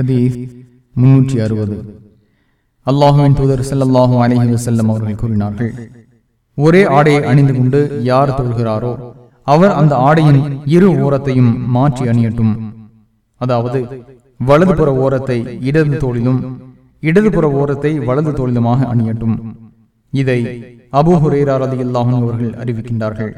ஹதீஸ் முன்னூற்றி அறுபது. அல்லாஹுவின் தூதர் செல்லல்லாஹு அலைஹி வஸல்லம் அவர்கள் கூறினார்கள் ஒரே ஆடையை அணிந்து கொண்டு யார் தொழுகிறாரோ அவர் அந்த ஆடையின் இரு ஓரத்தையும் மாற்றி அணியட்டும். அதாவது வலதுபுற ஓரத்தை இடது தோளிலும் இடதுபுற ஓரத்தை வலது தோளிலுமாக அணியட்டும். இதை அபூ ஹுரேரா ரலியல்லாஹு அன்ஹு அவர்கள் அறிவிக்கின்றார்கள்.